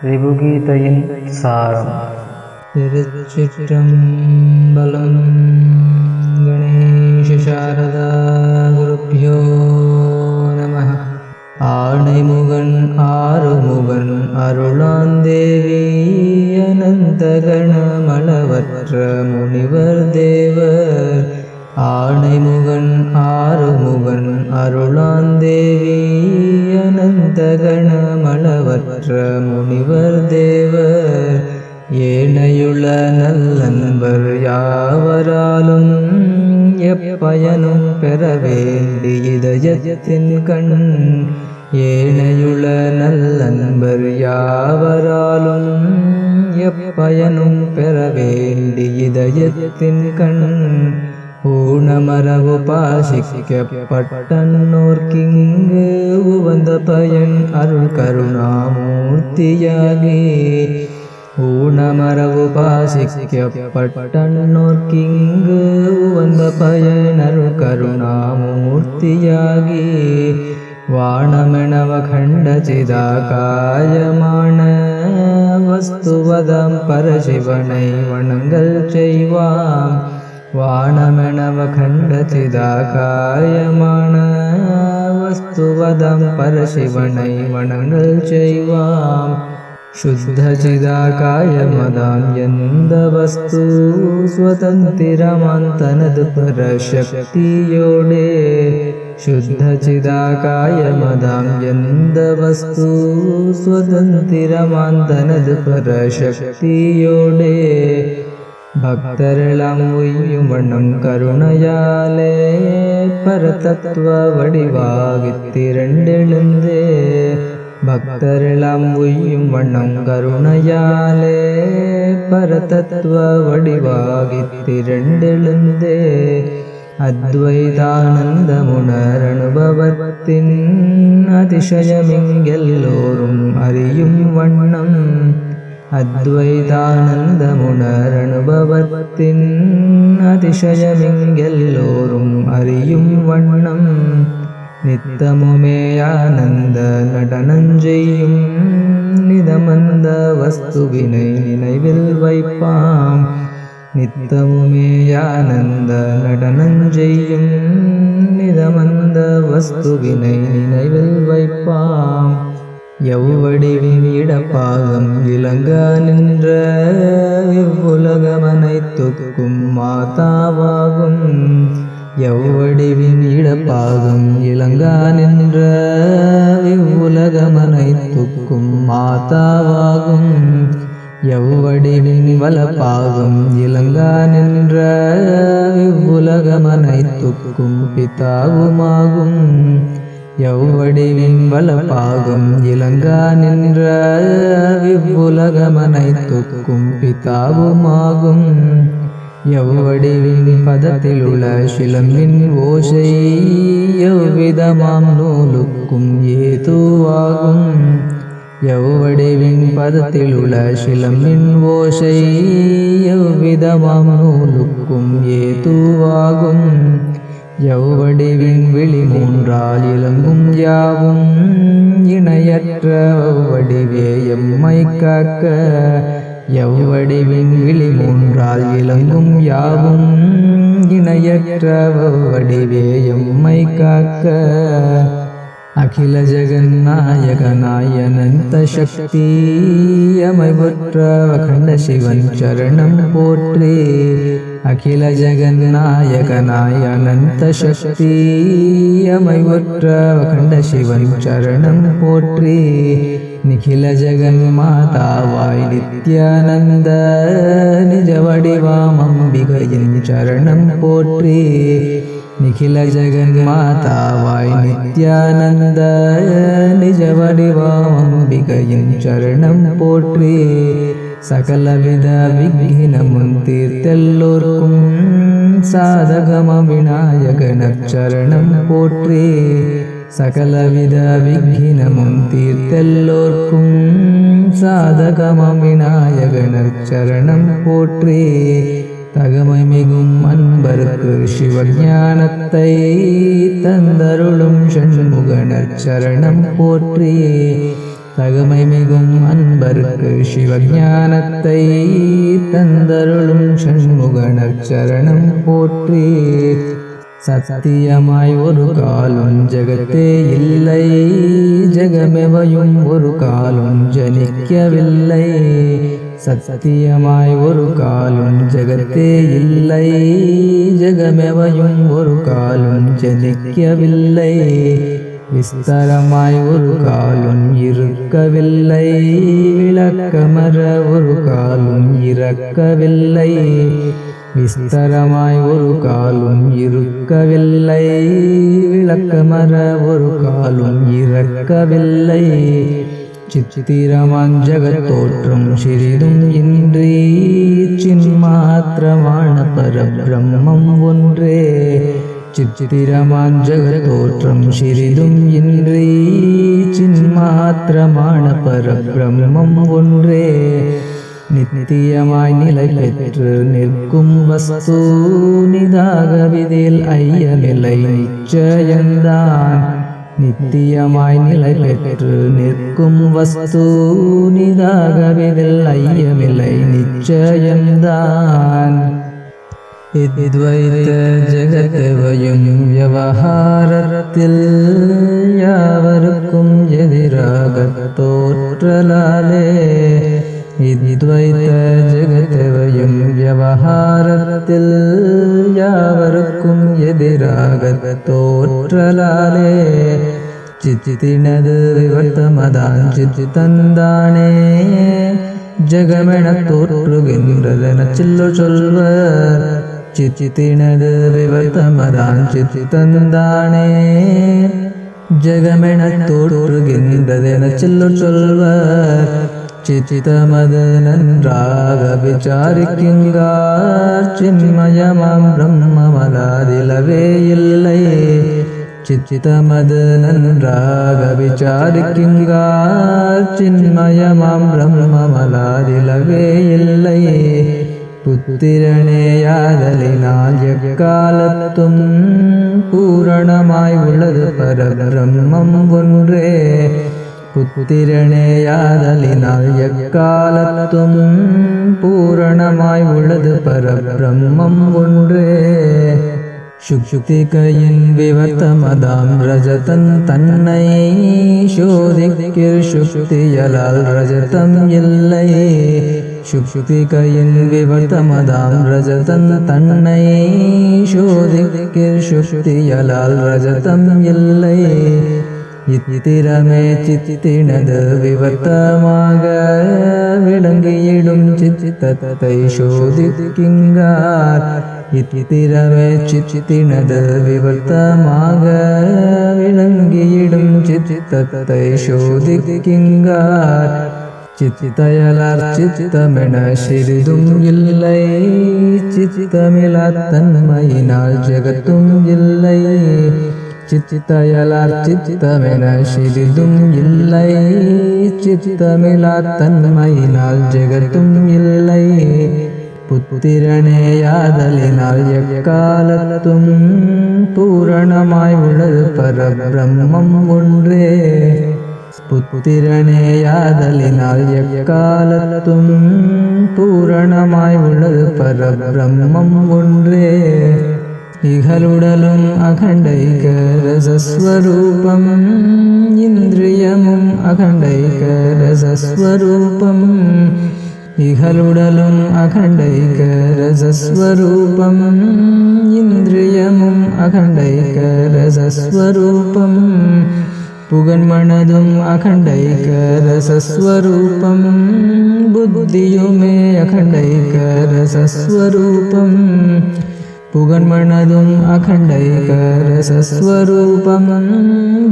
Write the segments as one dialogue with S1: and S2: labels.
S1: ரிபுகீதையின் சாரம்
S2: திருச்சிற்றம்பலம் கணேஷ சாரதா குருப்பியோ நம ஆணைமுகன் ஆறுமுகன் அருளாந்தேவி அனந்தகணமளவற்ற முனிவர் தேவர் ஆணைமுகன் ஆறுமுகன் அருளாந்தேவி அனந்தகணமளவற்ற முனிவர் தேவர் ஏனையுள்ள நல்லன்பர் யாவராலும் எப்பயனும் பெற வேண்டி இதயத்தின் கண் ஏனையுள்ள நல்லன்பர் யாவராலும் எப்பயனும் பெற வேண்டி இதயத்தின் கண் ஊனமரவு பாசிக்கப்பட்டன்னோர்க்கிங்கு உவந்த பயன் அருள் கருணாமூர்த்தியாகி. ஊனமரவு பாசிக்கப்பட்டன்னோர்க்கிங்கு உவந்த பயன் அருள் கருணாமூர்த்தியாகி. வாணமெனவ கண்டச்சிதாகாயமான வஸ்துவதம் பரசிவனை வணங்கல் செய்வாம். वाणमणवखण्डचिदाकाय माणवस्तु वदं परशिवणैमणैवं शुद्धचिदाकायमदां यन्दवस्तु स्वतन्तिरमान्तन परशक्तियो डे यन्दवस्तु स्वतन्तिरमान्तनदु परशक्तियो ഭക്തരളാം ഒയ്യും വണ്ണം കരുണയാലേ പരതത്വ വടിവാകിത്തിരണ്ടെഴുന്നേ ഭക്തരളാം ഒയ്യും വണ്ണം കരുണയാലേ പരതത്വ വടിവാകിത്തിരണ്ടെഴുന്നേ അദ്വൈതാനന്ദമുണരണുഭവത്തിൻ അതിശയമിങ്കെല്ലോറും അറിയും വണ്ണം അദ്വൈതാനന്ദമുണരനുഭവത്തിൻ അതിശയമിങ്കെല്ലോറും അറിയും വണ്ണം നിത്യമുമേ ആനന്ദ നടനം ചെയ്യും നിതമന്ത വസ്തുവിനെ നിലവിൽ വൈപ്പാം നിത്യമുമേ ആനന്ദ നടനം ചെയ്യും നിതമന്ത വസ്തുവിനെ നിലവിൽ വൈപ്പാം எவ்வடிவின் இடப்பாகம் விளங்க நின்ற இவ்வுலகமனைத்துக்கும் மாதாவாகும். எவ்வடிவின் இடப்பாகம் இளங்க நின்ற இவ்வுலகமனைத்துக்கும் மாதாவாகும். எவ்வடிவின் வலப்பாகம் இளங்க நின்ற இவ்வுலகமனைத்துக்கும் பிதாவுமாகும். எவ்வடிவின் வலப்பாகம் இளங்கா நின்ற இவ்வுலகமனைத்துக்கும் பிதாவுமாகும். எவ்வடிவின் பதத்தில் உள்ள சிலம்பின் ஓசை எவ்விதமாம் நூலுக்கும் ஏதுவாகும். எவ்வடிவின் பதத்தில் உள்ள சிலம்பின் ஓசை எவ்விதமாம் நூலுக்கும் ஏதுவாகும். எவ்வடிவின் விழி மூன்றால் இளங்கும் யாவும் இணையற்ற வடிவே எம்மை காக்க எவ்வடிவின் விழி மூன்றால் இளங்கும் யாவும் இணையற்ற வடிவே எம்மை காக்க அகில ஜெகநாயகநாயனந்த சக்தி அமைவுற்ற சிவன் சரணம் போற்றே. அகில ஜெகநாயகநாயனந்த சக்தி அமைவுற்ற சிவன் சரணம் போற்றே. நிகில ஜெகன் மாதாவாய் நித்யானந்த நிஜ வடிவாம் சரணம் போற்றே. ನಿಖಿಲ ಜಗನ್ಮಾತಾವಾಯ್ ನಿತ್ಯಾನಂದ ನಿಜವಡಿವಾಂಬಿಕೆಯಂ ಶರಣಂ ಪೋಟ್ರಿ சகலவித விக்னமும் தீர்த்தெல்லோர்க்கும் சாதகம விநாயகனச்சரணம் போற்றி சகலவித விக்னமும் தீர்த்தெல்லோர்க்கும் சாதகம விநாயகனச்சரணம் போற்றி தகமை அன்பருக்கு சிவஞானத்தை தந்தருளும் ஷண்முகனர் சரணம் போற்றியே. தகமை மிகும் அன்பருக்கு சிவஞானத்தை தந்தருளும் சண்முகனர் சரணம் போற்றி. சத்தியமாய் ஒரு காலும் ஜகத்தே இல்லை ஜெகமெவையும் ஒரு காலும் ஜனிக்கவில்லை. சத்தியமாய் ஒரு காலும் ஜகத்தே இல்லை. ஜகமெவையும் ஒரு காலும் ஜனிக்கவில்லை. விஸ்தரமாய் ஒரு காலும் இருக்கவில்லை. விளக்கமர ஒரு காலும் இறக்கவில்லை. விஸ்தரமாய் ஒரு காலும் இருக்கவில்லை. விளக்கமர ஒரு காலும் இறக்கவில்லை. சித்திரமான் ஜகத்தோற்றம் சிறிதும் இன்றி சின்மாத்திரமான பரபிரம்மம் ஒன்றே சித்திரமான் ஜகத்தோற்றம் சிறிதும் இன்றி சின்மாத்திரமான பரபிரம்மம் ஒன்றே நித்தியமாய் நிலை பெற்று நிற்கும் வஸ்து நிதாகவிதில் ஐயமில்லை நிச்சயந்தான் நித்தியமாய் நிலை பெற்று நிற்கும் வஸ்து நிதாகவிதில் ஐயமில்லை நிச்சயம்தான். இத்வைத ஜெகத்தவையும் விவகாரத்தில் யாவருக்கும் எதிராக தோற்றலாலே இத்வைத ஜெகத்தவையும் விவகாரத்தில் யாவருக்கும் எதிராக தோற்றலாலே சித்தினது விவர்த்தமதான் சித்தி தந்தானே ஜெகமென தோற்றுகின்றதென சில்லு சொல்வர் சித்தினது விவர்த்தமதான் சித்தி தந்தானே ஜெகமென தோற்றுகின்றதென சிச்சிதமது நன்றாக விசாரிக்குங்கார் சின்மயமாம் பிரம்மமலாதிலவே இல்லை. சிச்சிதமது நன்றாக விசாரிக்குங்கார் சின்மயமாம் பிரம்மமலாதிலவே இல்லை. புத்திரனேயாதலினால் எக்காலத்தும் பூரணமாய் உள்ளது. பரபிரம்மம் ஒன்றே. புத்திரனேயாதலினால் எக்காலத்தும் பூரணமாய் உள்ளது பரபிரம்மம் ஒன்றே. சுக்திகையின் விவர்த்தமதாம் ரஜதன் தன்னை சோதிக்கிர் சுக்தியலால் ரஜதம் இல்லை. சுக்திகையின் விவர்த்தமதாம் ரஜதன் தன்னை சோதிக்கிர் சுக்தியலால் ரஜதம் இல்லை. இத்திரமே சித்தினது விவர்த்தமாக விளங்கியிடும் சித்தத்தை சோதிக்கிங்கார். இத்திரமே சித்தினது விவர்த்தமாக விளங்கியிடும் சித்தத்தை சோதிக்கிங்கார். சித்திதயலார் சித்தமென சிறிதும் இல்லை சித்தமிழா தன்மையினால் ஜெகத்தும் இல்லை. சித்தயலார் சித்தமென சிறிதும் இல்லை. சித்தமிழார் தன்மையினால் ஜெகத்தும் இல்லை. புத்திரனேயாதலினால் எக்காலத்தும் பூரணமாய் உள்ளது பரபிரம்மம் ஒன்றே. புத்திரனேயாதலினால் எக்காலத்தும் பூரணமாய் உள்ளது பரபிரம்மம் ஒன்றே. इघलुडलुम् अखण्डैकरजस्वरूपमम् इन्द्रियमुम् अखण्डैकरजस्वरूपम् इघलुडलम् अखण्डैकरजस्वरूपमम् इन्द्रियमुम् अखण्डैकरजस्वरूपम् पुगन्मणदुम् अखण्डैकरजस्वरूपमम् बुद्धियो मे अखण्डैकरजस्वरूपम् पुगन्मण्णदुम् अखण्डैकरसस्वरूपम्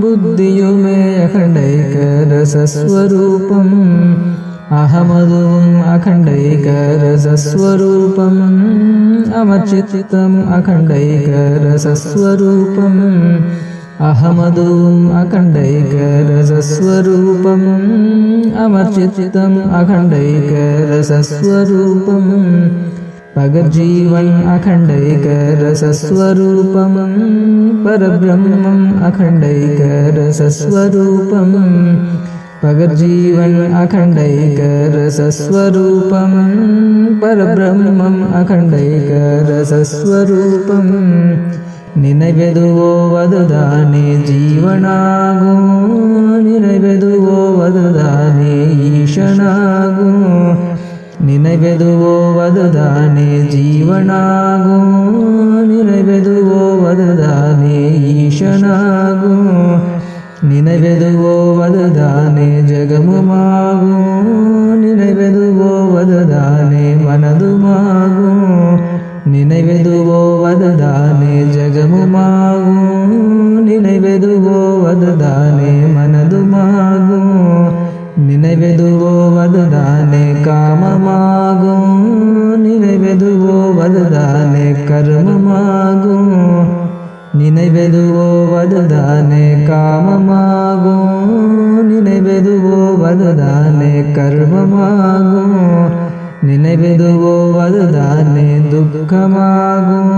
S2: बुद्धियोमे अखण्डैकरसस्वरूपम् अहमदुम् अखण्डैकरसस्वरूपम् अमचित्तम् अखण्डैकरसस्वरूपम् अहमदुम् अखण्डैकरसस्वरूपम् अमचित्तम् अखण्डैकरसस्वरूपम् पगर्जीवल्म् अखण्डैकरसस्वरूपं परब्रह्मम् अखण्डैकरसस्वरूपं पगर्जीवन् अखण्डैकरसस्वरूपं परब्रह्मम् अखण्डैकरसस्वरूपं। निनवेदुवो वधदा जीवनागो निनवेदुवो वधदा ईशनागो। ನಿನವೆದುವೋವದುದಾನೆ ಜೀವನಾಗೂ ನಿನವೆದುವೋವದುದಾನೆ ಈಶನಾಗೂ ನಿನವೆದುವೋವದುದಾನೆ ಜಗಮು ಮಾಗೂ ನಿನವೆದುವೋವದುದಾನೆ ಮನದು ಮಾಗೂ ನಿನವೆದುವೋವದುದಾನೆ ಜಗಮು ಮಾಗೂ ನಿನವೆದುವೋವದುದಾನೆ நினைவெதுவோ அதுதானே கர்மமாகும் நினைவெதுவோ அதுதானே காமமாகும் நினைவெதுவோ அதுதானே கர்மமாகும் நினைவெதுவோ அதுதானே துக்கமாகும்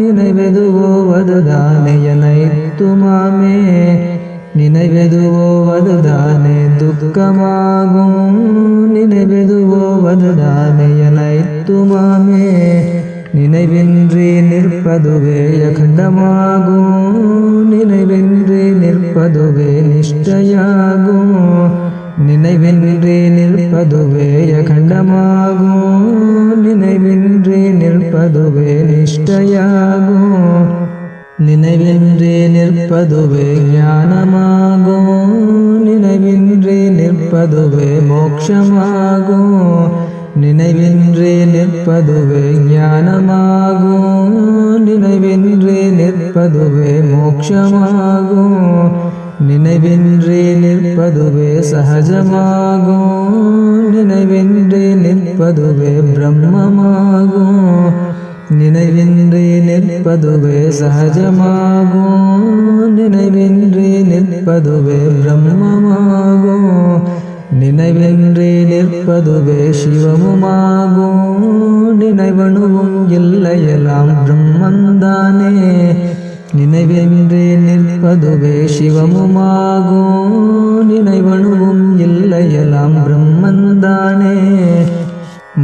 S2: நினைவெதுவோ அதுதானே எனைத்துமாமே நினைவெதுவோ நினைவெதுவோவதுதானே? துக்கமாகும் நினைவெதுவோவதுதானே? எனைத்துமாமே நினைவின்றி நிற்பதுவே அகண்டமாகும் நினைவின்றி நிற்பதுவே நிஷ்டையாகும் நினைவின்றி நிற்பதுவே அகண்டமாகும் நினைவின்றி நிற்பதுவே நிஷ்டையாகும் நினைவின்றி நிற்பதுவே ஞானமாகும். நினைவின்றி நிற்பதுவே மோட்சமாகும். நினைவின்றி நிற்பதுவே ஞானமாகும். நினைவின்றி நிற்பதுவே மோட்சமாகும். நினைவின்றி நிற்பதுவே சகஜமாகும். நினைவின்றி நிற்பதுவே பிரம்மமாகும். நினைவின்றி நிற்பதுவே சகஜமாகும். நினைவின்றி நிற்பதுவே பிரம்மமாகும். நினைவின்றி நிற்பதுவே சிவமுமாகும். நினைவணுவும் இல்லையெல்லாம் பிரம்மந்தானே நினைவின்றி நிற்பதுவே சிவமுமாகும். நினைவணுவும் இல்லையெல்லாம் பிரம்மந்தானே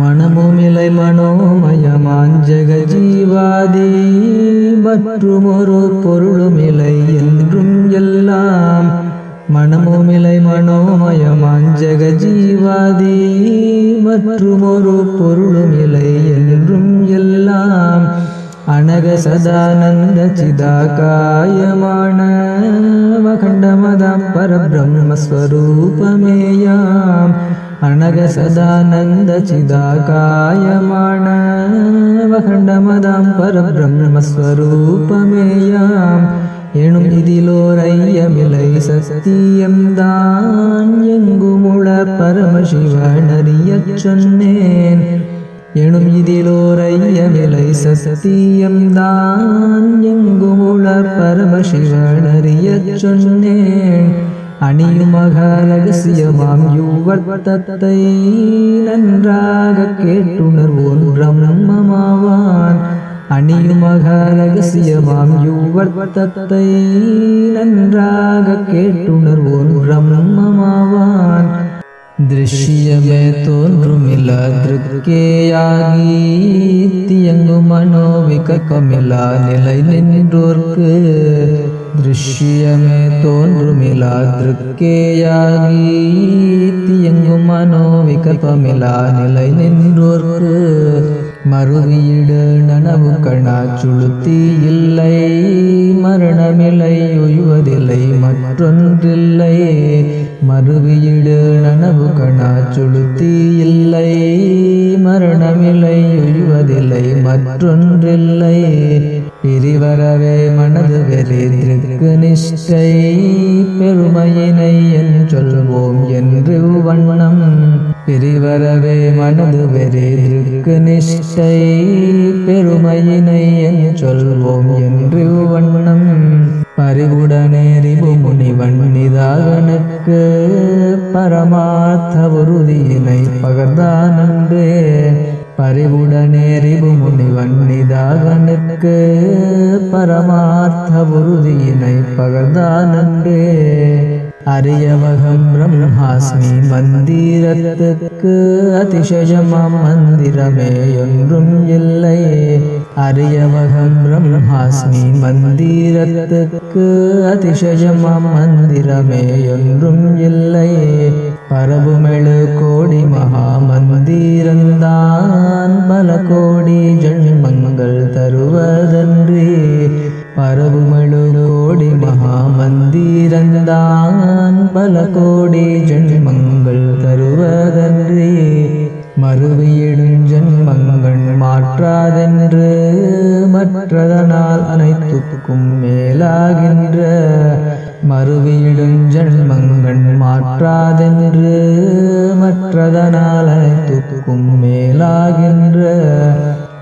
S2: மனமுமிலை மனோமயமாஞ்சக ஜீவாதி மற்றுமொரு பொருளுமிலை என்றும் எல்லாம். மனமுமிலை மனோமயமாஞ்சக ஜீவாதி மற்றுமொரு பொருளுமிலை என்றும் எல்லாம். அனக சதானந்த சிதாகாயமான வகண்டமதாம் பரபிரம்மஸ்வரூபமேயாம். அனக சதானந்த சிதாகாயமானவகண்டமதாம் பரபிரம்மஸ்வரூபமேயாம். எனும் இதிலோர் சத்தியம் தான் எங்குமுள பரமசிவனறியச் சொன்னேன். எனும் இதிலோர் சத்தியம் தான் எங்குமுள பரமசிவனறியச் சொன்னேன். அணியுமக ரகசியமாம் யுவர்த்தத்தை நன்றாக கேட்டுணர்வோன் பிரம்மமாவான் அணியுமக ரகசியமாம் யுவர்த்தத்தை நன்றாக கேட்டுணர்வோன் பிரம்மமாவான் திருஷ்யமே தோன்றுமில்ல. திருக்கேயாகி தியங்கும் மனோவிகமில்ல நிலை நின்றோர்க்கு திருஷ்யமே தோன்றுமிலா திருக்கேயாகி தியங்கும் மனோவிகமில்ல நிலை நின்றோர்க்கு மறுவீடு நனவு கணா சுளுத்தி இல்லை மரணமில்லை ஒய்வதில்லை மற்றொன்றில்லை மறுவீடு நனவு கணா சுளுத்தி இல்லை. மரணமில்லை ஒய்வதில்லை மற்றொன்றில்லை. பிரிவரவே மனது வெறிதிருக்கு நிஷ்டை. பெருமையினை என் சொல்வோம் என்று வண்ணம். பிரிவரவே மனது வெறிதிருக்கு நிஷ்டை. பெருமையினை என் சொல்வோம் என்று வண்ணம். பறிவுடனே ரிபு முனிவன் நிதாகனுக்கு பரமார்த்த உறுதியினை பகர்ந்தானன்றே பறிவுடனே ரிபு முனிவன் நிதாகனுக்கு பரமார்த்த உறுதியினை பகர்ந்தானன்றே அரியவகம் பிரம்மாஸ்மி மந்திரத்துக்கு அதிசயமாம் மந்திரமே ஒன்றும் இல்லை அரியவகம் பிரம்மாஸ்மி மந்திரத்துக்கு அதிசயமாம் மந்திரமே ஒன்றும் இல்லை பரபுமெழு கோடி மகா மந்திரந்தான் பல கோடி ஜன்மங்கள் தருவதன்றி பரவுமழு கோடி மகா மந்திரந்தான் பல கோடி ஜன்மங்கள் தருவதன்றி மறுவியிடும் ஜன்மங்கள் மாற்றாதென்று மற்றதனால் அனைத்துக்கும் மேலாகின்ற மறுவியிடும் ஜென்மங்கள் மாற்றாதென்று மற்றதனால் அனைத்துக்கும் மேலாகின்ற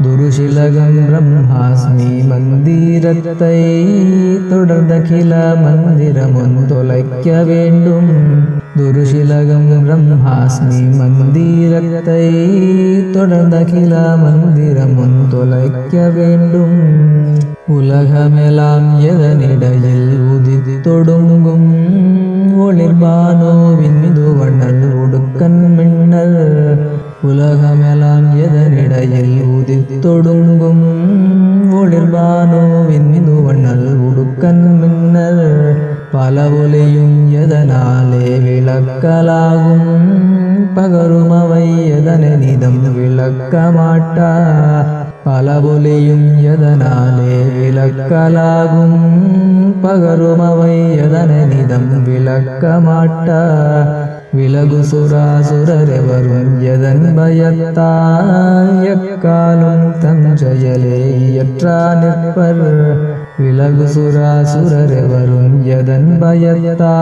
S2: துருஷிலகம் பிரம்மாஸ்மி மந்திரத்தை தொடர்ந்தகில மந்திரமும் தொலைக்க வேண்டும் துருஷிலகம் பிரம்மாஸ்மி மந்திரத்தை தொடர்ந்தகில மந்திரமும் தொலைக்க வேண்டும் உலகமெல்லாம் எதனிடையில் உதிதி தொடுங்கும் ஒளிர்பானோவின் துவண்ணல் உடுக்கன் மின்னல் உலகமெல்லாம் எதனிடையில் உதித் தொடுங்கும் ஒளிர்பானோவின் துவண்ணல் உடுக்கன் மின்னல் பல ஒலியும் எதனாலே விளக்கலாகும்? பகருமவை எதனை நிதம் விளக்க மாட்டா பல ஒலியும் எதனாலே விளக்கலாகும்? பகருமவை எதனை நிதம் விளக்க மாட்டா விலகு சுராசுரரெவரும் எதன் பயத்தாயக்காலும் தம் செயலே இயற்றா நிற்பர் விலகு சுராசுரரெவரும் எதன் பயத்தாயக்காலும்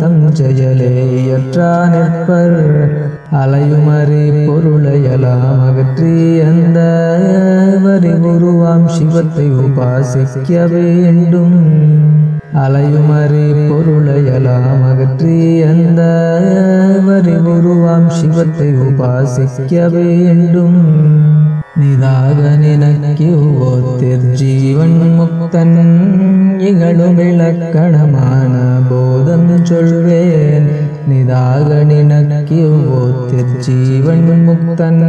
S2: தம் செயலேயற்றா நிற்பர். அலையுமறி பொருளையலாம் அகற்றி அந்த வரி உருவாம் சிவத்தை உபாசிக்க வேண்டும். அலையுமறி பொருளையலாம் அகற்றி அந்த வரி உருவாம் சிவத்தை உபாசிக்க வேண்டும். நிதாக நினக்கியோத்திர் ஜீவன் முக்தன் இகழும் இலக்கணமான போதம் சொல்வேன் நிதாக நினக்கியோத்திர் ஜீவன் முக்தன்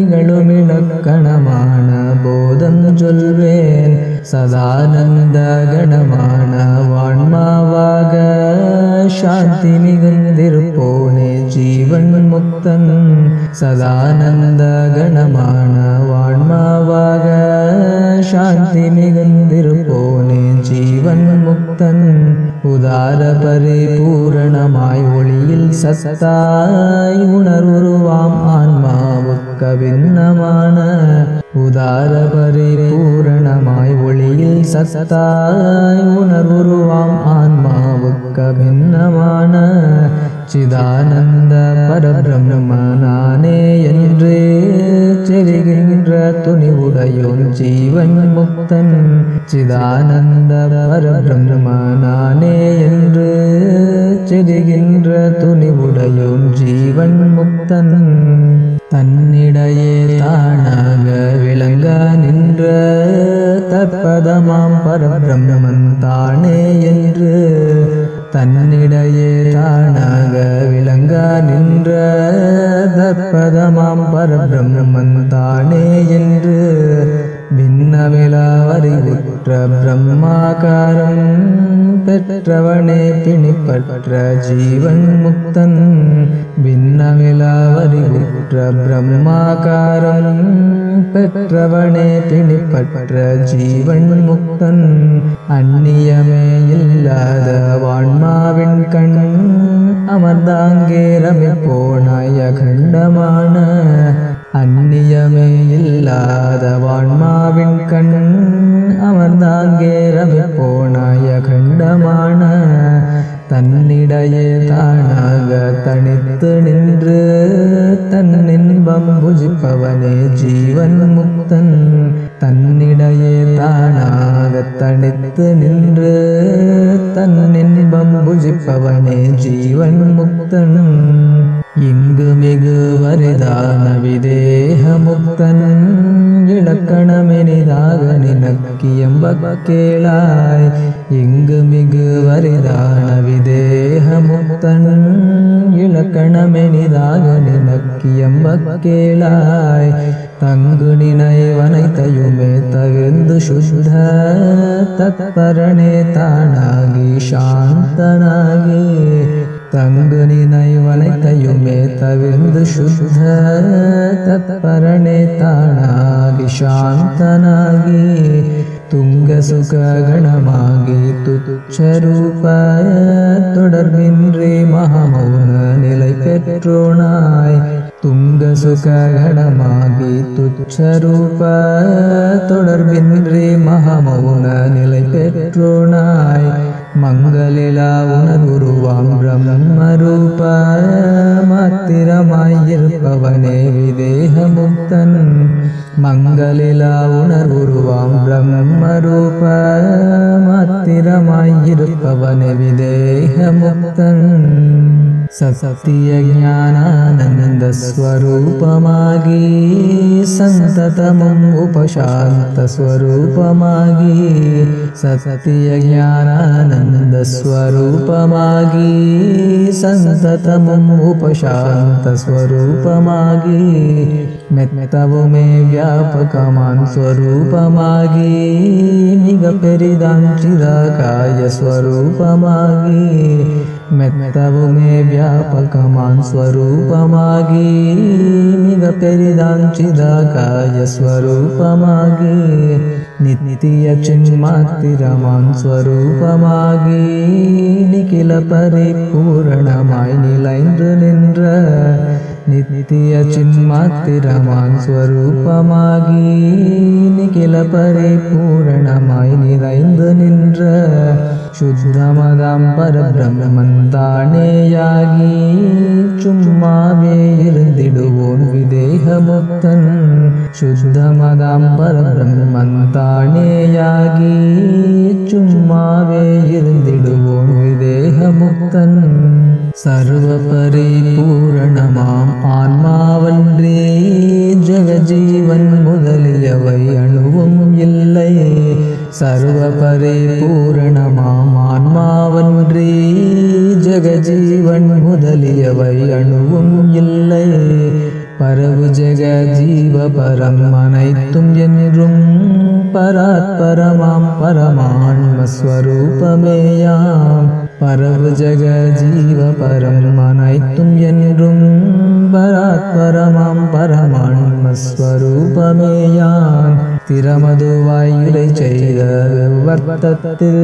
S2: இகழும் இலக்கணமான போதம் சொல்வேன் சதானந்த கணமான வான்மாவாக சாந்தி மிகுந்திருப்போனே ஜீவன் முக்தன் சதானந்த கணமான வான்மாவாக சாந்தி மிகுந்திருப்போனே ஜீவன் முக்தன் உதார பரிபூரணமாய் ஒளியில் சத்தாய் உணர்வுருவாம் ஆன்மாவுக்கு பின்னமான உதார பரிபூரணமாய் ஒளியில் சத்தாய் உணர்வுருவாம் ஆன்மாவுக்கு பின்னமான சிதானந்த பரபிரம்ம நானே என்று செறிகின்ற துணிவுடையோன் ஜீவன் முக்தன் சிதானந்த பரபிரம்ம என்று செறிகின்ற துணிவுடையோன் ஜீவன் முக்தன் தன்னிடையே தானாக விளங்க நின்ற தற்பதமாம் பரபிரம்மன் தானே என்று தன்னிடையே தானாக விளங்க நின்ற தற்பதமாம் பரபிரம்மன் தானே என்று பின்னவிலாவறிவுற்ற பிரம்மாகாரம். பெற்றவனே பிணிப்பற்ற ஜீவன் முக்தன். பின்னமிலாவறிவுற்ற பிரம்மாகாரம். பெற்றவனே பிணிப்பற்ற ஜீவன் முக்தன். அந்நியமே இல்லாத வான்மாவின் கண். அமர்ந்தாங்கே ரமி போனாய் அகண்டமான அந்நியமே இல்லாத வான்மாவின் கண் அமர்ந்தாங்கே ரவி போனாய கண்டமான தன்னிடையே தானாக தனித்து நின்று தன் இன்பம் புஜிப்பவனே ஜீவன் முக்தன். தன்னிடையே தானாக தனித்து நின்று தன்னின்பம் புஜிப்பவனே ஜீவன் முக்தன். இங்கு மிகு வரிதான விதேக முக்தன். இலக்கணமெனிதாக நினக்கியம்ப கேளாய். இங்கு மிகு வரிதான விதேக விதேகமுத்தன் இலக்கணமெனிதாக நினக்கியம்ப கேளாய். तङ्गुणिनैव नैतयुमे तविन्दुषुषुध तत्परणेतानागी शान्तनागी। சாந்தனாகி தங்கு நினைவனைத்தையுமே தவிர்ந்து சுத்த தத்பரனே தானாகி சாந்தனாகி துங்க சுககணமாகி துச்சரூப தொடர்பின்றி மகமௌன நிலை பெற்றோனாய் துங்க சுககணமாகி துச்சரூப தொடர்பின்றி மகமௌன நிலை பெற்றோனாய் மங்களிலா உணர்வுருவாம் பிரம்மரூப மாத்திரமாயிருப்பவனே விதேகமுக்தன். மங்களிலா உணர்வுருவாம் பிரம்மரூப மாத்திரமாயிருப்பவனே விதேகமுக்தன். ससतिय सन्ततमम् सन्ततमुम् उपशान्त सन्ततमम् उपशान्त स्वरूपमागी मे व्यापकमान् स्वरूपमागी गिदािदा कायस्वरूपमागी मेद् मेता भूमि व्यापकमान् स्वरूपमागीवरिदािदा काय स्वरूपमागे निचिन् मातिरमान् स्वरूपमागे निखिल परिपूरणलन्तु नि சிதாகாய ஸ்வரூபமாகி நித்திய சின்மாத்திரமான் ஸ்வரூபமாகி நிகில பரிபூரணமாய் நிறைந்து நின்ற சுத்தமதாம் பரபிரம்மந்தானேயாகி சும்மாவே இருந்திடுவோன் விதேகமுக்தன் சுத்தமதாம் பரபிரம்மந்தானேயாகி சும்மாவே இருந்திடுவோன் விதேகமுக்தன் சர்வ பரிபூரணமாம் ஆன்மாவன்றே ஜெகஜீவன் முதலியவை அணுவும் இல்லை சர்வ பரிபூரணமாம் ஆன்மாவன்றே ஜெகஜீவன் முதலியவை அணுவும் இல்லை பரவு ஜெக ஜீவ பரம் அனைத்தும் என்றும் பராத்பரமாம் பரமான்மஸ்வரூபமேயாம் பரவு ஜக ஜீவ பரம் அனைத்தும் என்றும் பராத்பரமாம் பரமான்மஸ்வரூபமேயான் திறமதுவாயுரை செய்த வர்த்தத்தில்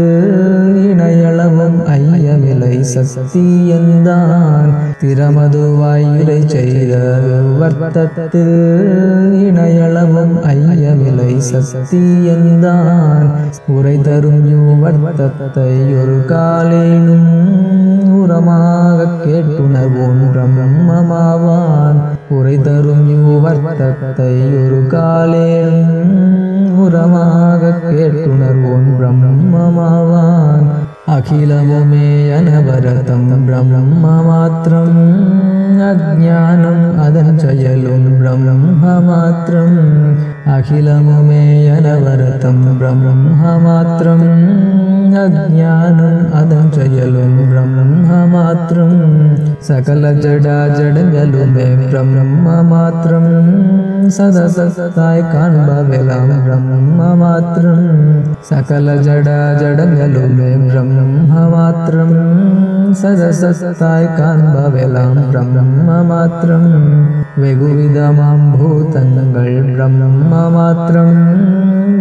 S2: இணையளவும் ஐயமிலை சக்தி சக்தியந்தான் திறமதுவாயுரை செய்த வர்த்தத்தில் இணையளவும் ஐயமிலை சக்தி சக்தியந்தான் உரை தரும் யூ வர்த்தத்தை ஒரு காலில் காலேனும் உரமாக கேட்டுணர்வோன் பிரம்மமாவான் உரை தரும் யுவர்த்தத்தை ஒரு காலேனும் உரமாக கேட்டுணர்வோன் பிரம்மமாவான் அகிலமுமே அனவரதம் பிரம்ம மாத்திரம் அஜானம் அதன் செயலும் பிரம்ம மாத்திரம் ज्ञानम् अध्ययलुं ब्रह्ममात्रं ह मातरं सकलजडा जड व्यलुं ब्रह्ममात्रं मातरं सदस ब्रह्ममात्रं बाबेलं रमणं मातरं सकलजडा जड्वलुमे रमणं ह मातरं सदससतायकान् बाबेलं रमणं मातरं वेगुविधा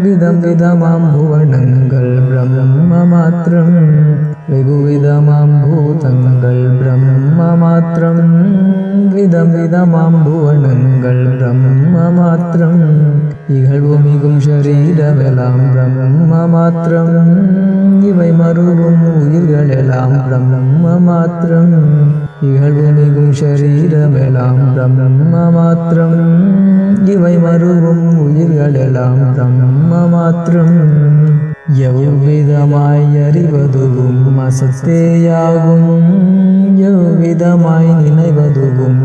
S2: विधं विध मां भुवर्णङ्गलं ब्रह्मं म भूतङ्गल् ब्रह्मं म വിധം വിധമാമ്പുവണങ്ങൾ ബ്രഹ്മമാത്രം. ഇകൾവുമികും ശരീരമെല്ലാം ബ്രഹ്മമാത്രം. ഇവൈ മറുവും ഉയിർകളെല്ലാം ബ്രഹ്മമാത്രം. ഇകൾവുമികും ശരീരമെല്ലാം ബ്രഹ്മമാത്രം. ഇവൈ മറുവും ഉയിർകളെല്ലാം ബ്രഹ്മമാത്രം. യൗവിധമായി അറിവതുവും അസത്തെയാകും. യൗവിധമായി നിലവതുവും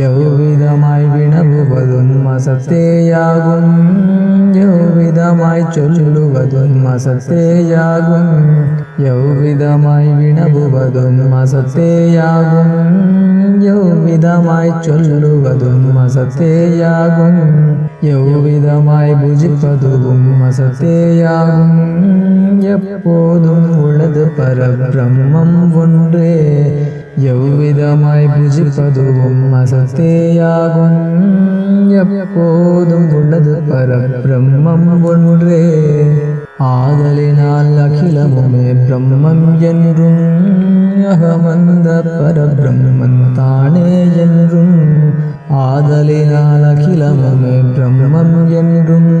S2: அறிவதுவும் அசத்தேயாகும் எவ்விதமாய் நினைவதுவும் அசத்தேயாகும் எவ்விதமாய் அறிவதுவும் அசத்தேயாகும் எவ்விதமாய் நினைவதுவும் அசத்தேயாகும் எவ்விதமாய் காண்பதுவும் அசத்தேயாகும் எவ்விதமாய் கேட்பதுவும் அசத்தேயாகும் எவ்விதமாய் புஜிப்பதுவும் அசத்தேயாகும் எப்போதும் உள்ளது பரபிரம்மம் ஒன்றே ஒன்றே ஆதலினால் அகிலமுமே பிரம்மம் என்றும் அகமந்த பரபிரம்மன் தானே என்றும் ஆதலினால் அகிலமுமே பிரம்மம் என்றும்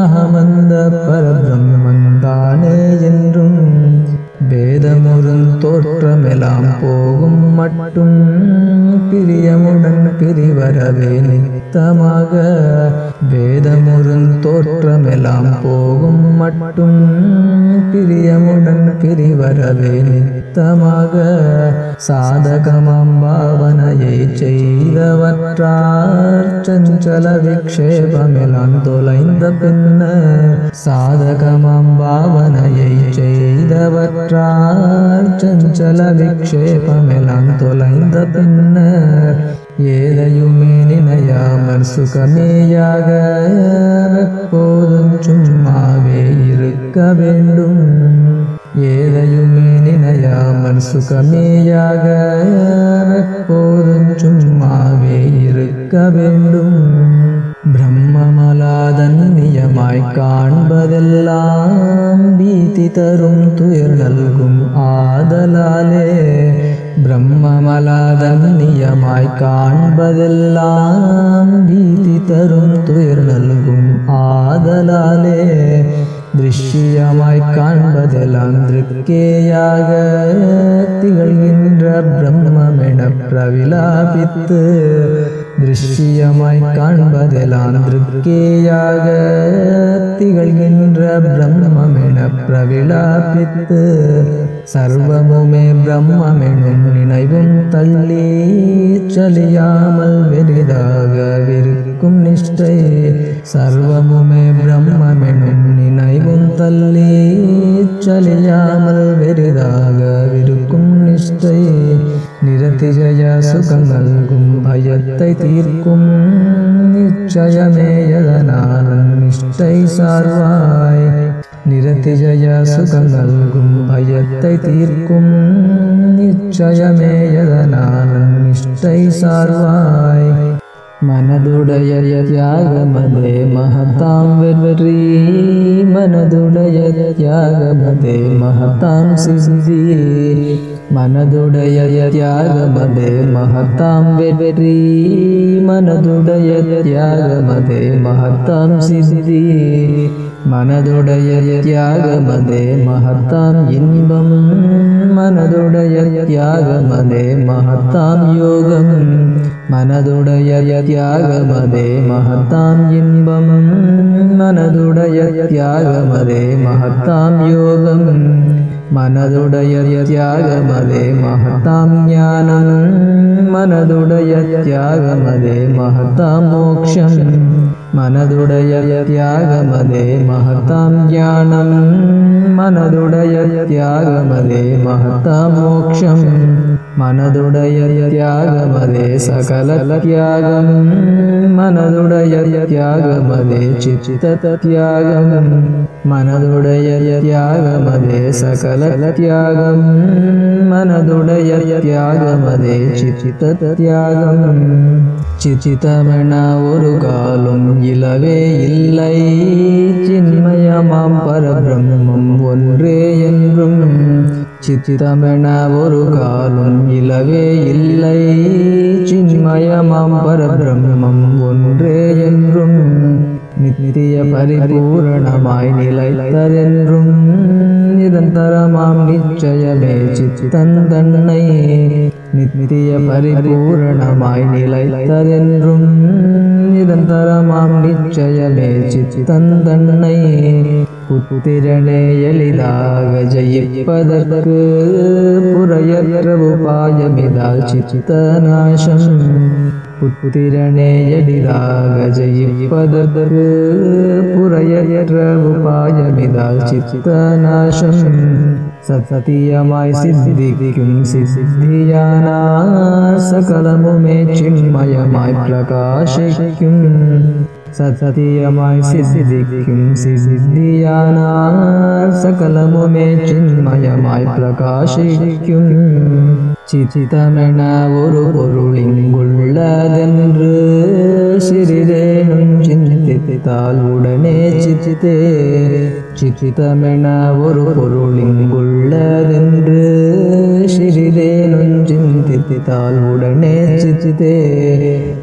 S2: அகமந்த பரபிரம்மன் தானே என்றும் வேதமுருந்த தோற்றமெலாம் போகும் மட்டும் பிரியமுடன் பிரிவரவே நித்தமாக. வேதமுடன் தோற்றமெலாம் போகும் மட்டும் பிரியமுடன் பிரிவரவே நித்தமாக. சாதகமாம் பாவனையை செய்தவற்றார் சஞ்சல விக்ஷேபமெலாம் தொலைந்த பின்னர். சாதகமாம் பாவனையை செய்தவற்றார் சஞ்சல விக்ஷேபமெல்லாம் தொலைந்த பின்னர் ஏதையுமே நினையாமல் சுகமேயாக எப்போதும் சும்மாவே இருக்க வேண்டும். ஏதையுமே நினையாமல் சுகமேயாக எப்போதும் சும்மாவே இருக்க வேண்டும். பிரம்ம காண்பதெல்லாம் தரும் துயர் நல்கும் ஆதலாலே பிரம்மமலாதன்னியமாய் காண்பதெல்லாம் பீதி தரும் துயர் நல்கும் ஆதலாலே திருஷ்யமாய் காண்பதெல்லாம் திருக்கேயாக திகழ்கின்ற பிரம்மமென பிரவிலாபித்து திருஷ்யமாய் காண்பதெல்லாம் திருக்கேயாக திகழ்கின்ற பிரம்மமென பிரவிழாபித்து சர்வமுமே பிரம்மெனும் நினைவும் தள்ளி சலியாமல் வெறிதாக விருக்கும் நிஷ்டை சர்வமுமே பிரம்மெனும் நினைவும் தள்ளி சலியாமல் வெறிதாக விருக்கும் நிஷ்டை निरतिजया सुखं भयत्तै तीर्कुं निश्चयमयनालं निष्ठै सर्वाय निरतिजया सुखं भयत्तै तीर्कुं निश्चयमे यदनालं सर्वाय मनदुडय यागमदे महतां वरी मनदुडय यागमदे महतां सि மனதுடைய தியாகமதே மகத்தாம் வெற்றி. மனதுடைய தியாகமதே மகத்தாம் சிந்தி மனதுடைய தியாகமதே மகத்தாம் இன்பம். மனதுடைய தியாகமதே மகத்தாம் யோகம். மனதுடைய தியாகமதே மகத்தாம் இன்பம். மனதுடைய தியாகமதே மகத்தாம் யோகம். മനതുടയ ത്യാഗമതേ മഹത്താം ജ്ഞാനം മനതുടയ ത്യാഗമതേ മഹത്താം മോക്ഷം മനതുടയ ത്യാഗമതേ മഹത്താം ജ്ഞാനം മനതുടയ ത്യാഗമതേ മഹത്താം മോക്ഷം மனதுடைய தியாகமதே சகல தியாகம் மனதுடைய தியாகமதே சித்த தியாகம் மனதுடைய தியாகமதே சகல தியாகம் மனதுடைய தியாகமதே சித்த தியாகம் சிச்சிதமென ஒரு காலும் இலவே இல்லை. சின்மயமாம் பரபிரம்மம் ஒன்றே என்றும். சித்தமென ஒரு காலும் இலவே இல்லை. சின்மயமம் பரபிரம்மம் ஒன்றே என்றும் நித்திய பரிபூரணமாய் நிலைத்ததென்றும் நிரந்தரமாம் நிச்சயமே சித்தன் தன்னை நித்திய பரிபூரணமாய் நிலைத்ததென்றும் நிரந்தரமாம் நிச்சயமே சித்தன் தன்னை புத்திரனே எளிதாக ஜெயிப்பதற்கு புறையற்ற உபாயமிதால் சித்த நாசம் புத்திரனே எளிதாக ஜெயிப்பதற்கு புறையற்ற உபாயமிதால் சித்த நாசம் சத்தியமாய் சித்திக்கும் சித்தியானார் சகலமுமே சின்மயமாய் பிரகாசிக்கும் சத்தியமாய் சித்திக்கும் சித்தியானார் சகலமுமே சின்மயமாய் பிரகாசிக்கும் சித்திதமென ஒரு பொருளிங்குள்ளதென்று சிறிதேனும் சிந்தித்தால் உடனே சித்தித்தே சித்திதமென ஒரு பொருளிங்குள்ளதென்று சிறிதேனும் சிந்தித்தால் உடனே சித்தித்தே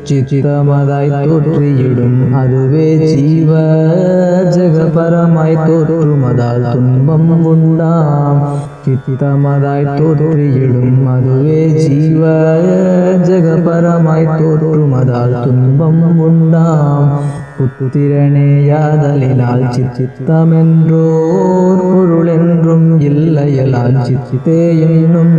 S2: சித்திதமதாய் தோற்றியிடும் அதுவே ஜீவ ஜெகபரமாய் தோற்றுமதால் துன்பம் உண்டாம். சித்திதமதாய் தோற்றியிடும் அதுவே ஜீவ ஜெகபரமாய் தோற்றுமதால் துன்பம் உண்டாம். புத்திரனேயாதலினால் சித்தித்தமென்றோர் பொருளென்றும் இல்லையலால் சித்தித்தே என்னும்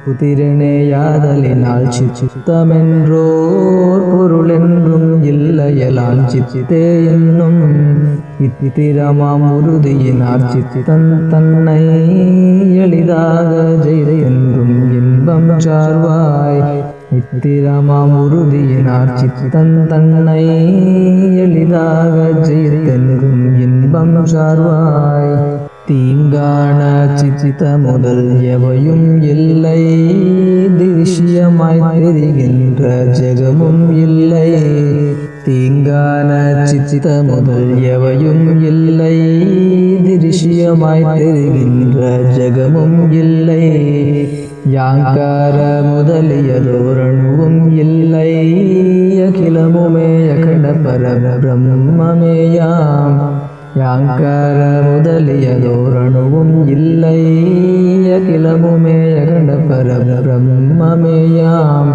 S2: புத்திரனேயாதலினால் சித்தித்தமென்றோர் பொருளென்றும் இல்லையலால் சித்தித்தே என்னும் இத்திரமாம் உறுதியினார் சித்தன் தன்னை எளிதாக ஜெயித்தென்றும் இன்பம் சார்வாய் நித்திரமாம் உறுதியினார் சித்தன் தன்னை எளிதாக ஜெயித்தென்றும் இன்பம் சார்வாய். தீங்கான சித்த முதல் எவையும் இல்லை. திருஷ்யமாய் தெரிகின்ற ஜெகமும் இல்லை. தீங்கான சித்த முதல் எவையும் இல்லை. திருஷ்யமாய் தெரிகின்ற ஜெகமும் இல்லை. யாங்கார முதலியதோரணுவும் இல்லை அகிலமுமே அகண்ட பர பிரம்மமேயாம் யாங்கார முதலியதோரணுவும் இல்லை அகிலமுமே அகண்ட பர பிரம்மமேயாம்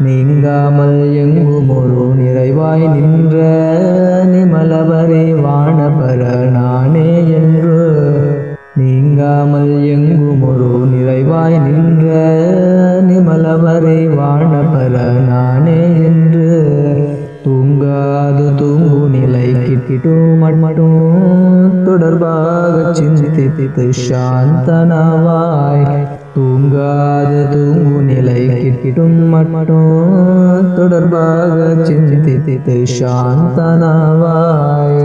S2: நீங்காமல் எங்கும் ஒரு நிறைவாய் நின்ற நிமலவரே வாணபர நானே என்று நீங்காமல் நிலை மட்டும் தொடர்பாக சிந்தித்து சாந்தனவாய் தூங்காத தூங்கு நிலை கிட்டும் மட்டும் தொடர்பாக சிந்தித்து சாந்தனவாய்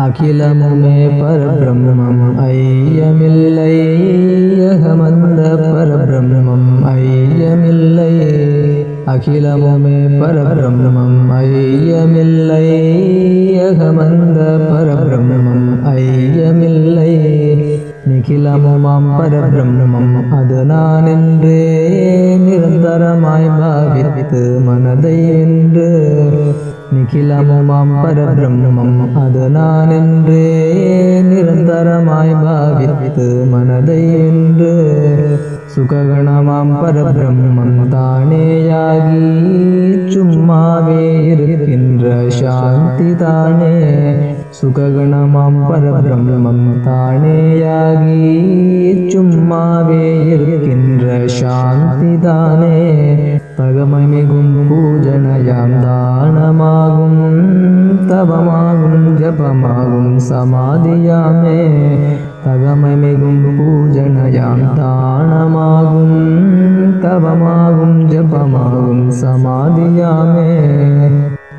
S2: அகிலமுமே பரபிரம்மம் ஐயமில்லை அகமந்த பரபிரம்மம் ஐயமில்லை அகிலமுமே பரபிரம்மம் ஐயமில்லை அகமந்த பரபிரம்மம் ஐயமில்லை. நிகிலமுமாம் பரபிரம்மம் அது நான் என்றே நிரந்தரமாய் பாவித்து மனதை என்று நிகிலமுமாம் பரபிரம்மம் அது நான் என்றே நிரந்தரமாய் பாவித்து மனதை என்று சுககணமாம் பரபிரம்மம் தானேயாகி. சும்மாவே இருக்கின்ற சாந்தி தானே சுககணமாம் பரபிரம்மம் தானேயாகி சும்மாவே இருக்கின்ற சாந்தி தானே தகமமிகும் பூஜனையாம் தானமாகும் தவமாகும் ஜபமாகும் சமாதியாமே தகமமிகும் பூஜனையாம் தானமாகும் தவமாகும் ஜபமாகும் சமாதியாமே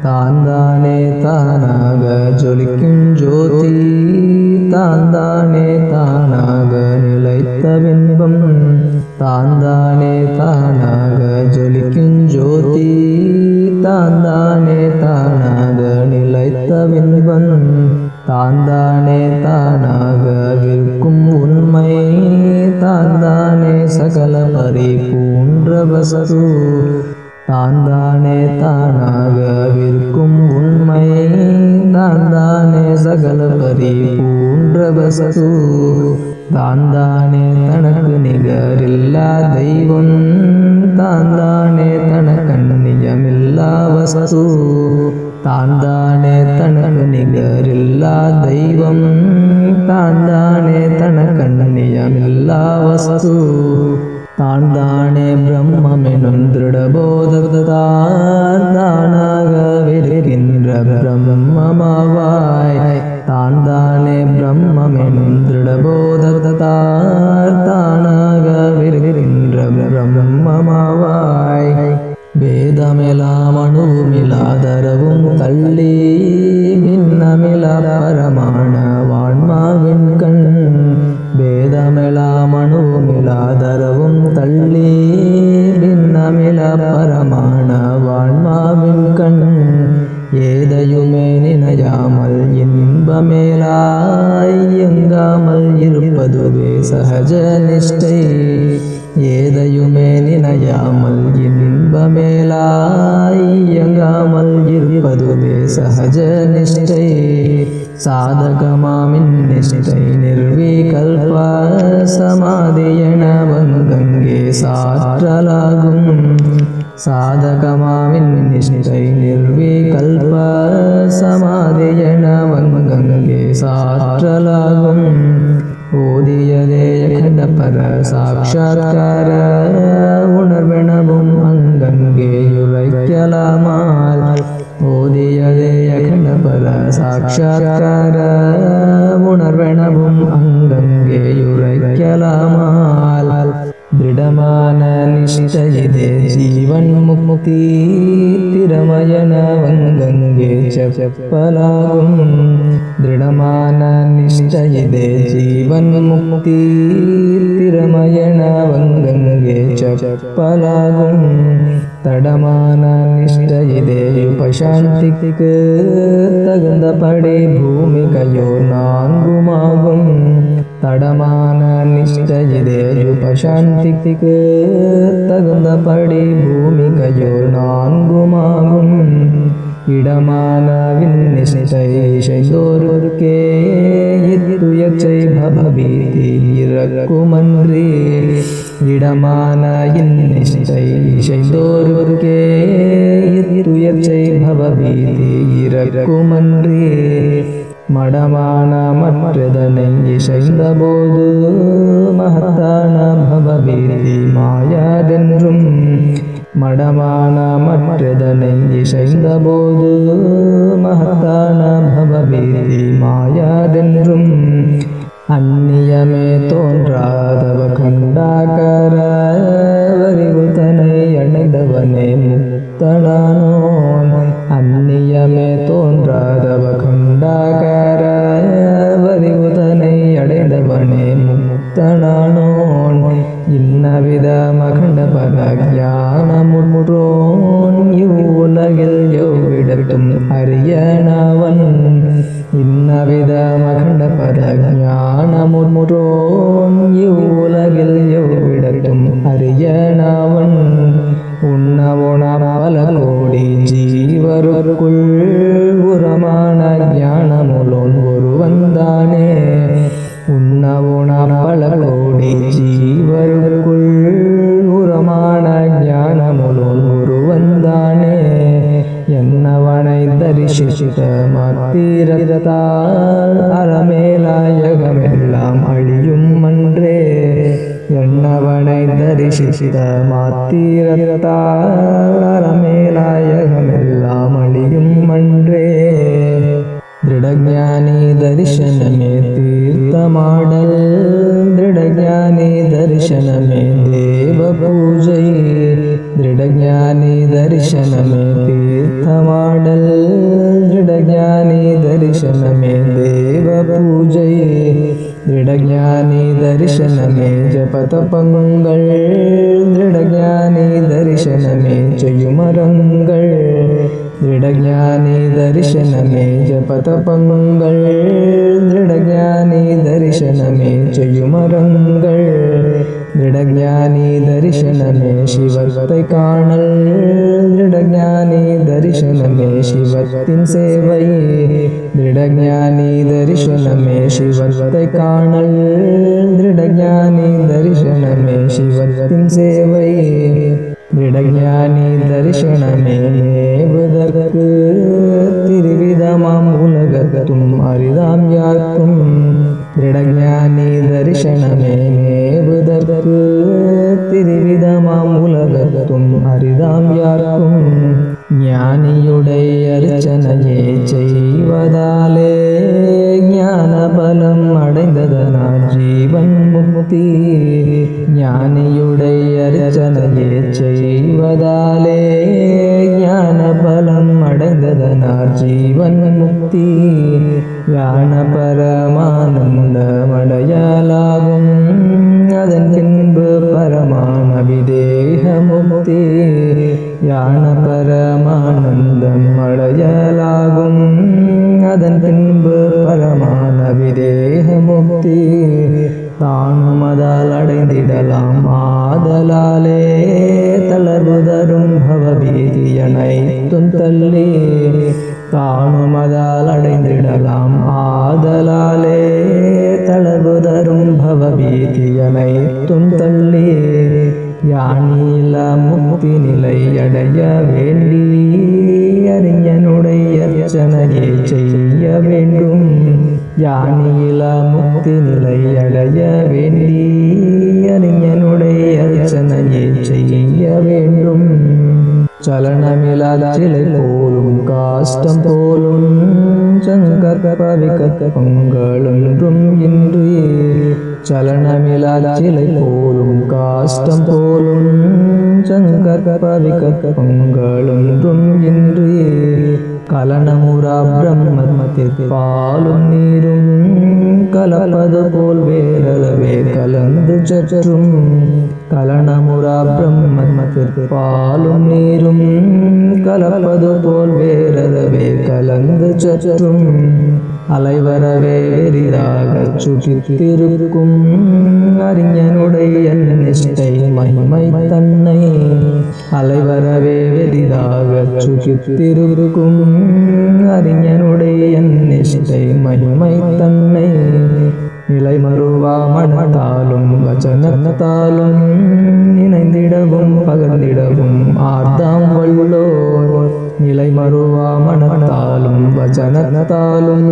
S2: தாந்தானே தானாக ஜொலிக்கும் ஜோதி தாந்தானே தானாக நிலைத்த பின்பம் தாந்தானே தானாக ஜொலிக்கும் ஜோதி தாந்தானே தானாக நிலைத்த பின்பம் தாந்தானே தானாக விற்கும் உண்மை. தாந்தானே சகல பறி பூன்ற வசது. தான் தானே தானாக விற்கும் உண்மை. தான் தானே சகல பரிபூன்ற வஸ்து தான் தானே தனக்கு நிகரில்லா தெய்வம். தான் தானே தனக்கண்ணியமில்லா வசது. தான் தானே தனக்கு நிகரில்லா தெய்வம் தான் தானே தனக்கண்ண தனக்கண்ணியமில்லா வஸ்து. தான் தானே பிரம்மம் பிரம்மெனும் திருடபோதத்தார் தானாக விருக்கின்ற பிரம்மமாவாய். தான் தானே பிரம்மம் பிரம்மெனும் திருடபோதத்தார் தானாக விருக்கின்ற பிரம்மமாவாய். வேதமெலாம் அணுவுமிலாதரவும் தள்ளி ी तिरमयणवङ्गे च पलाभं दृढमाननिश्चयिदे निश्चयिते जीवन्मुक्ति च पलागुं तडमाननिश्चयिदे निश्चयि उपशान्ति गडे भूमि तडमान தகுந்தபடி पडि भूमिगो नामागु इडमानविष तोर्वे इचै भवति इडमान इन्निषै दोर्वके इतिरुयचै இறக்குமன்றி மடமான மற்றதனை இசைந்தபோது மகத்தான பவபீதி மாயாதென்றும். மடமான மற்றதனை இசைந்தபோது மகத்தான பவபீதி மாயாதென்றும். அந்நியமே தோன்றாதவ கண்டாகர வரிவுதனை அணைந்தவனே முத்தனான. ஞானமுற்றோன் இவ்வுலகில் எவ்விடத்தும் அறியனவன். இன்னவித மகண்டபர ஞானமுற்றோன் இவ்வுலகில் எவ்விடத்தும் அறியனவன். ദൃഢജ്ഞാനി ദർശനമേ ശിവത്തെ കാണൽ ദൃഢജ്ഞാനി ദർശനമേ ശിവത്തിൻ സേവയേ ദൃഢജ്ഞാനി ദർശനമേ ഏവതകർക്ക് തിരുവിധമാം ഉലകത്തും അറിതാം യാക്കും ദൃഢജ്ഞാനി ദർശനമേ ഏവതകർക്ക് തിരുവിധമാം ഉലകത്തും അറിതാം യാക്കും ജ്ഞാനിയുടെ അർച്ചനയെ ചെയ്വതാലേ ജ്ഞാനബലം അടൈന്തതനാ ജീവൻ മുക്തി. ജ്ഞാനിയുടെ അർച്ചനയെ ചെയ്വതാലേ ജ്ഞാനബലം അടൈന്തതനാ ജീവൻ മുക്തി. ജ്ഞാനപരമാനന്ദമടയാലാകും അതൻ പിൻപ് പരമാണവിദേഹമുക്തി. ജ്ഞാന சலனமிலா சிலை போலும் காஷ்டம் போலும் சங்கற்பவிக்க பொங்கலொன்றும் இன்றி சலனமிலா சிலை போலும் காஷ்டம் போலும் சங்கற்பவிக்க பொங்கலொன்றும் இன்றி கலனமுரா பிரம்மத்தில் பாலும் நீரும் கலப்பது போல் வேறளவே கலனமுரா பிரம்மத்தில் பாலும் நீரும் கலப்பது போல் வேறளவே கலந்து சற்றும் அலைவரவே வெறிதாக சுற்றித்திருக்கும் அறிஞனுடைய நிஷ்டை மகிமை தன்னை அலைவரவே வெறிதாக சுற்றித்திருக்கும் அறிஞனுடைய நிஷ்டை மகிமை தன்னை நிலை மறுவா மனத்தாலும் வச்சனத்தாலும் நினைந்திடவும் பகர்ந்திடவும் ஆர்த்தாம் வல்லோர். நிலை மறுவா மனத்தாலும் வச்சனத்தாலும்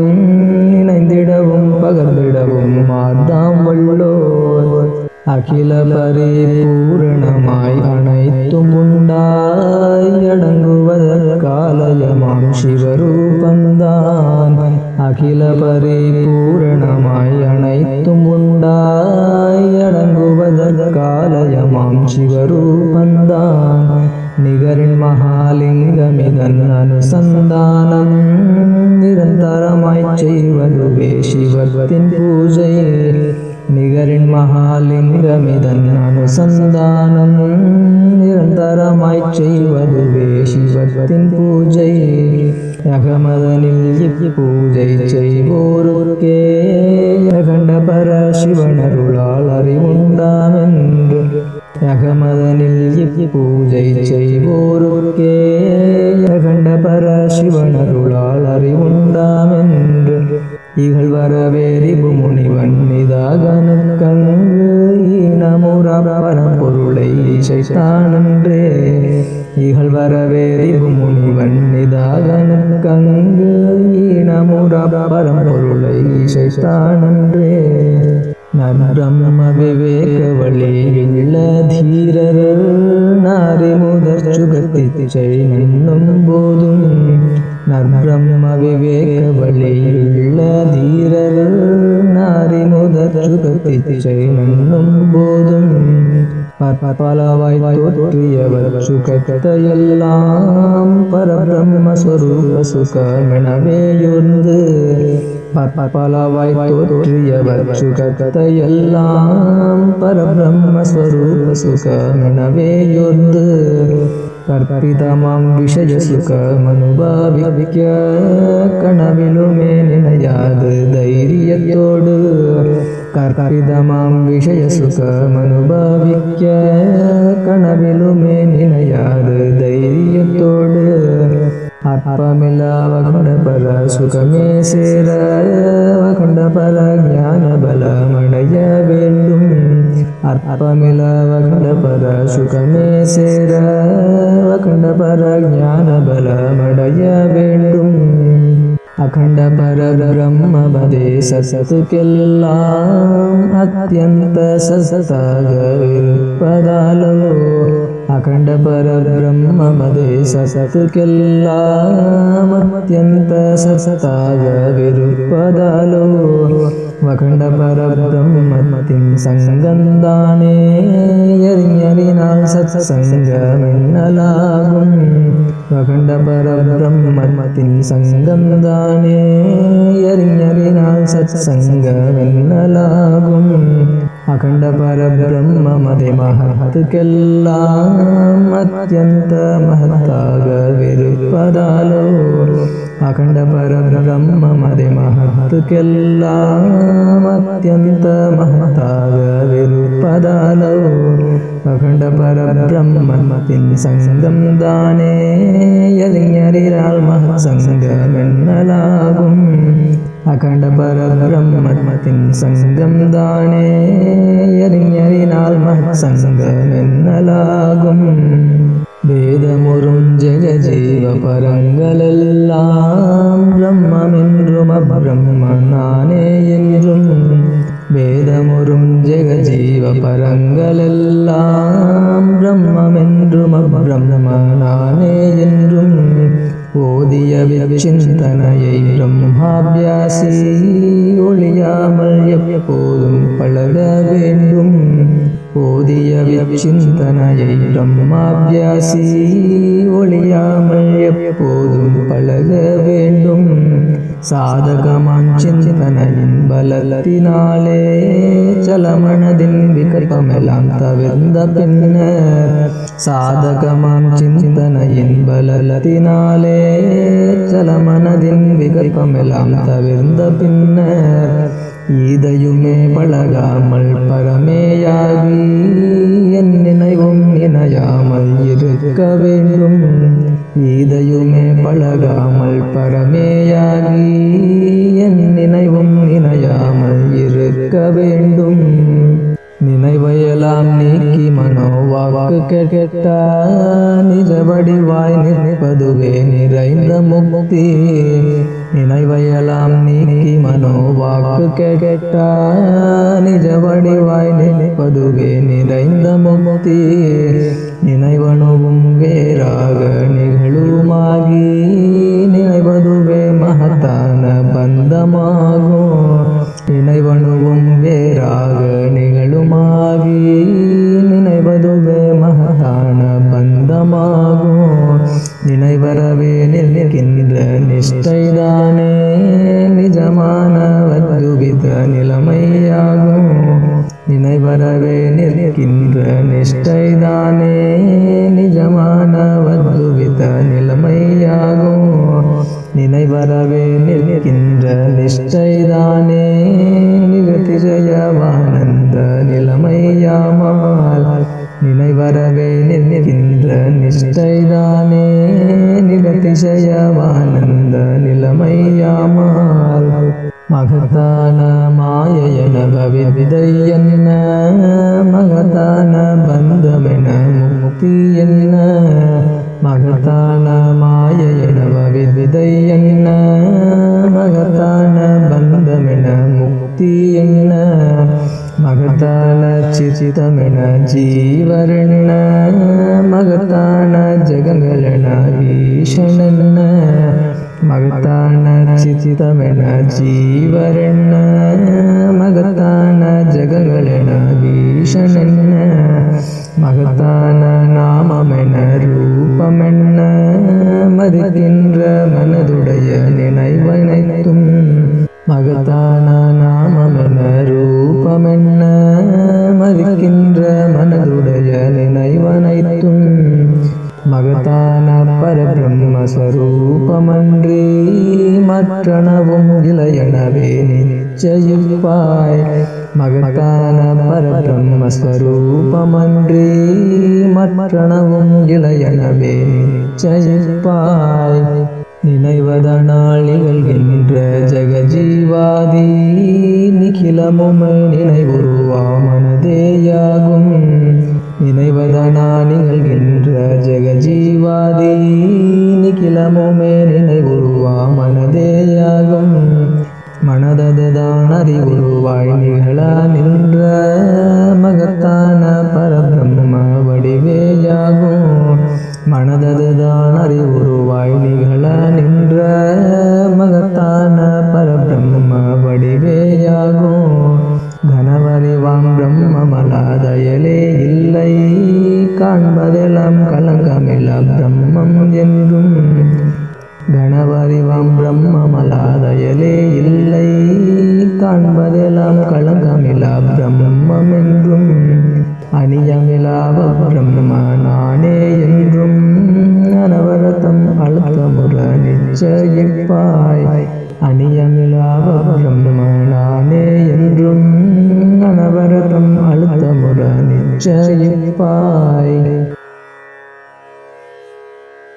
S2: நினைந்திடவும் பகர்ந்திடவும் ஆர்த்தாம் வல்லோர். அகில பரிபூரணமாய் அனைத்தும் உண்டாய் அடங்குவதற்காலயமாம் சிவரூபந்தான். அகில பரிபூரணமாய் அனைத்தும் உண்டாய். அடங்குவதற்காலயமாம் சிவரூபந்தான். நிகரின் மகாலிங்கமிதன் அனுசந்தானம். நிரந்தரமாய் செய்வதுவே சிவத்தின் பூஜை. நிகரின் மகாலிங்கமிதன் அனுசந்தானம். நிரந்தரமாய் செய்வதுவே சிவத்தின் பூஜை. அகமதனில் பூஜை செய்வோருக்கே அகண்ட பர சிவனருளால் அறிவுண்டாமென்று அகமதனில் பூஜை செய்வோருக்கே அகண்ட பர சிவனருளால் அறிவுண்டாமென்று இகழ் வரவேறிபு முனிவன் நிதாகனுக்கங்கு ஈனமுறா பரம்பொருளை இசைத்தானன்றே இகழ் வரவேறிபு முனிவன் நிதாகனுக்கங்கு ஈனமுறபரம் பொருளை இசைத்தானன்றே. நன்பிரம்ம விவேக வழியுள்ள தீரர் நாரி முதற் சுகத்தி திசை நின்னும் போதும். நன்பிரம்ம விவேக வழியுள்ள தீரர் நாரி முதற் சுகத்தி திசை நின்னும் போதும். பலவாய் தோற்றியவர் சுகத்தையெல்லாம் பரபிரம்மஸ்வரூப சுகமெனவேயுந்து பலவாய் தோற்றியவர் சுகத்தையெல்லாம் பரபிரம்மஸ்வரூப சுகமெனவேயுந்து கற்பிதமாம் விஷய சுகமனுபாவிக்க கனவிலுமே நினையாது தைரியத்தோடு கற்பிதமாம் விஷய சுகமனுபவிக்க கனவிலுமே நினையாது தைரியத்தோடு அற்பமில்லாவ கொண்ட பல சுகமே சேர கொண்ட பல ஞான பலமடைய வேண்டும் அற்பமில்லாவ கொண்ட பல சுகமே சேர கொண்ட பல ஞான பலமடைய வேண்டும் ಅಖಂಡ ಪರಬ್ರಹ್ಮವದೇ ಸಸತುಕೆಲ್ಲ ಅತ್ಯಂತ ಸಸತಾಗವಿರ್ಪದಾಲು ಅಖಂಡ ಪರಬ್ರಹ್ಮವದೇ ಸಸತುಕೆಲ್ಲ ಅತ್ಯಂತ ಸಸತಾಗವಿರ್ಪದಾಲು అఖండ పరబ్రహ్మతిం సంగందానే ఎరియలినా సత్సంగమిన్నలాగుం വഖണ്ഡ പരബ്രഹ്മത്തിൻ സംഗന്താനേ എറിഞ്ഞറിനാൽ സത്സംഗമെന്നലാകും അഖണ്ഡ പരബ്രഹ്മമതി മഹത്തുക്കെല്ലാം അത്യന്ത മഹത്താകവിരുപ്പതാലോ അഖണ്ഡ പരബ്രഹ്മമതി മഹത്ക്കെല്ലാം അത്യന്ത മഹതാകവിരുപ്പദാലോ അഖണ്ഡ പരബ്രഹ്മത്തിൻ സംഗം ദാനേ എറിഞ്ഞറിയാൽ മഹസംഗമെന്നലാകും അഖണ്ഡ പരബ്രഹ്മത്തിൻ സംഗം ദാനേ എറിഞ്ഞറിയാൽ മഹസംഗമെന്നലാകും வேதமுறும் ஜெகஜீவ பரங்களெல்லாம் பிரம்மம் என்றும் பிரம்மென்றும் நானே என்றும் வேதமுறும் ஜெகஜீவ பரங்களெல்லாம் பிரம்மம் என்றும் பிரம்மென்றும் நானே என்றும் ஓதிய விச்சிந்தனையை பிரம்மாபியாசி ஒளியாமல் எப்போதும் பழக வேண்டும். ஓதிய விச்சிந்தனையை பிரம்மாபியாசி ஒளியாமல் எப்போதும் பழக வேண்டும். சாதகமான் சிந்தனையின் பலத்தினாலே சலமனதின் விகல்பமெல்லாம் தவிர்ந்த பின்னர் சாதகமான் சிந்தனையின் பலத்தினாலே சலமனதின் விகல்பமெல்லாம் தவிர்ந்த பின்னர் இதையுமே பழகாமல் பரமேயாகி என் நினைவும் இணையாமல் இருக்க வேண்டும். இதையுமே பழகாமல் பரமேயாகி என் நினைவும் இணையாமல் இருக்க வேண்டும். நினைவையெல்லாம் நீக்கி மனோவாக்கு கேட்ட நிஜ வடிவாய் நிற்பதுவே நிறைந்த முக்தி. நினைவையெல்லாம் நீக்கி மனோவாக்கு கேட்ட நிஜ வடிவாய் நிற்பதுவே நிறைந்த முக்தி. நினைவனுவும் வேறாக நிகழுமாகி நினைவதுவே மகத்தான பந்தமாகும். மதிக்கின்ற மனதுடைய நினைவனைத்தும் மகத்தான பரபிரம்ம பரபிரம்மஸ்வரூபமன்றி மற்றனவும் இளையனவே நிச்சயிப்பாய். மகத்தான பரபிரம்ம பரபிரம்மஸ்வரூபமன்றி மற்றனவும் இளையனவே நிச்சயிப்பாய். நினைவதனால் நிகழ்கின்ற ஜெகஜீவாதி நிகிலமுமை நினைவுருவா மனதேயாகும். நினைவதனால் நிகழ்கின்ற ஜெகஜீவாதி நிகிலமுமே நினைவுருவா மனதேயாகும். மனததுதான் அறிவுருவாய் நிகழ நின்ற மகத்தான பரபிரம்ம வடிவேயாகும். மனததுதான் அறிவுரு